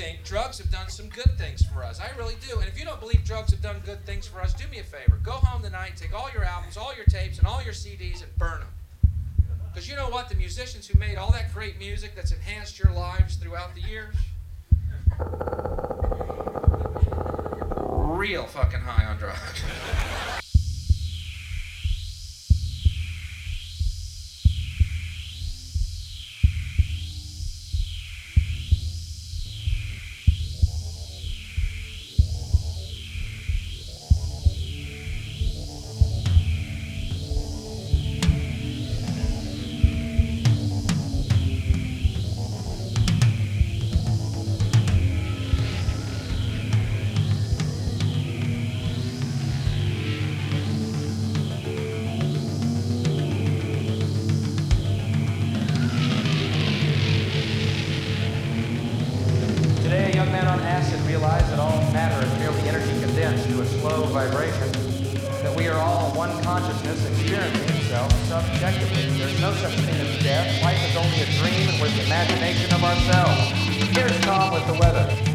think drugs have done some good things for us. I really do. And if you don't believe drugs have done good things for us, do me a favor. Go home tonight, take all your albums, all your tapes, and all your CDs and burn them. Because you know what? The musicians who made all that great music that's enhanced your lives throughout the years, real fucking high on drugs. are all one consciousness experiencing itself subjectively. There's no such thing as death. Life is only a dream and we're the imagination of ourselves. Here's Tom with the weather.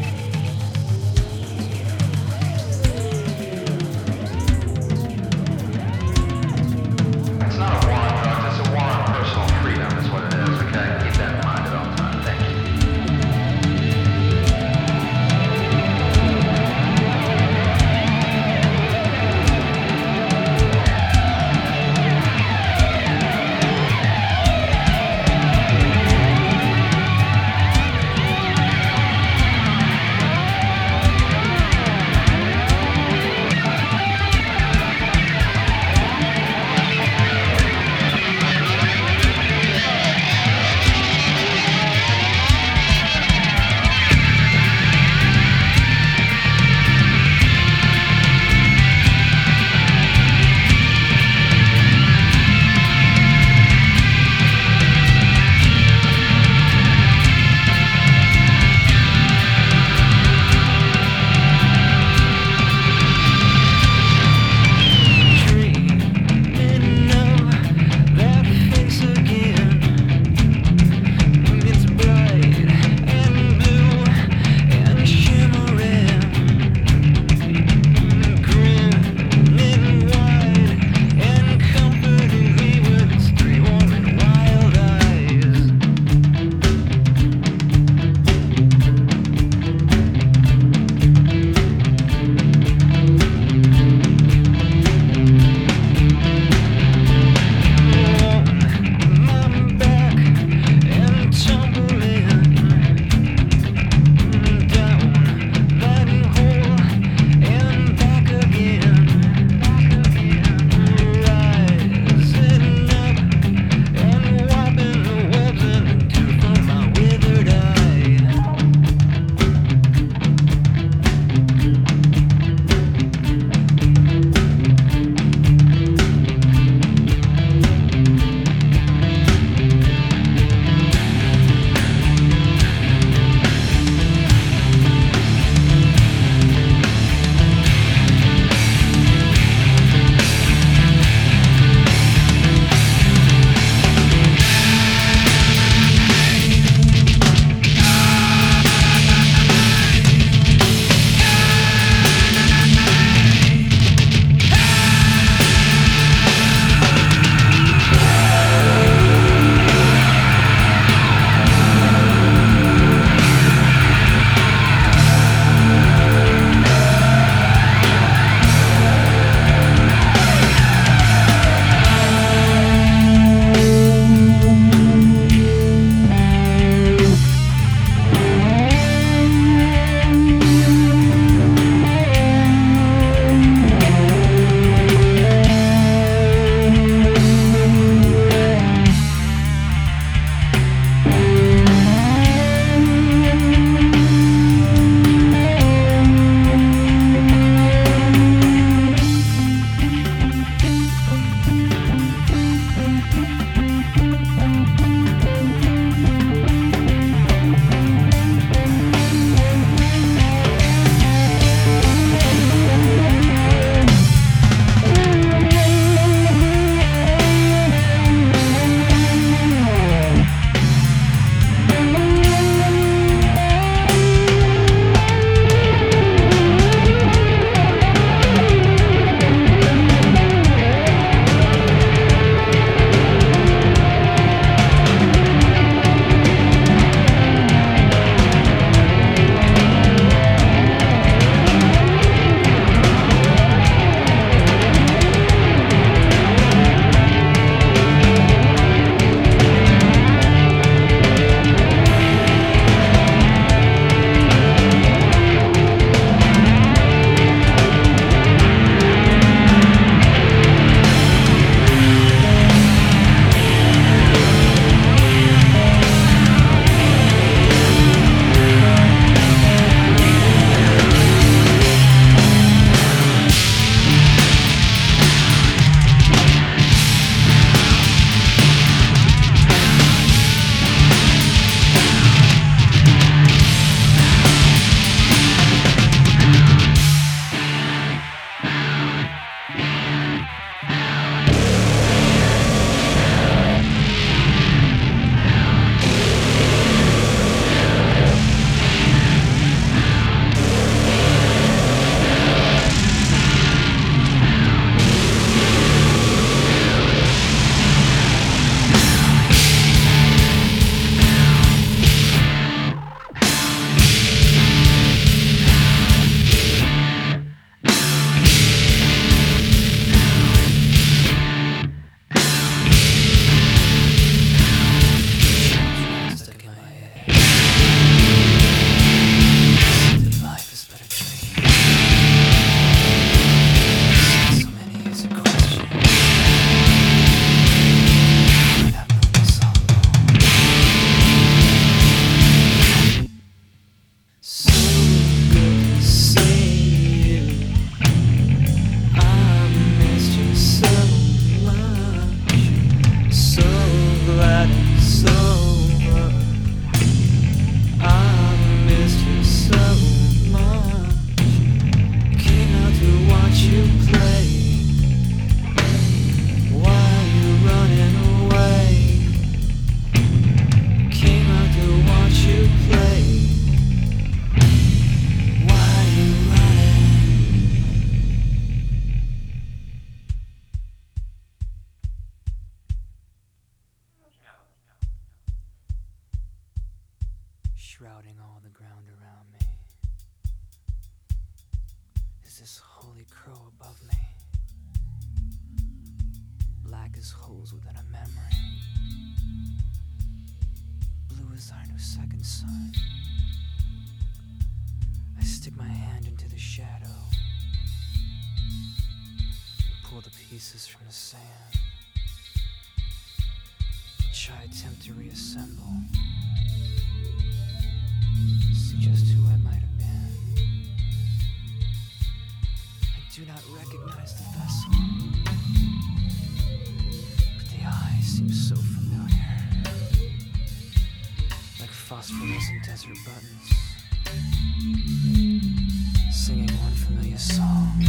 Shrouding all the ground around me? Is this holy crow above me? Black as holes within a memory. Blue as our new second sun. I stick my hand into the shadow and pull the pieces from the sand. Which I attempt to reassemble see just who I might have been. I do not recognize the vessel, but the eye seems so familiar, like phosphorescent desert buttons, singing one familiar song.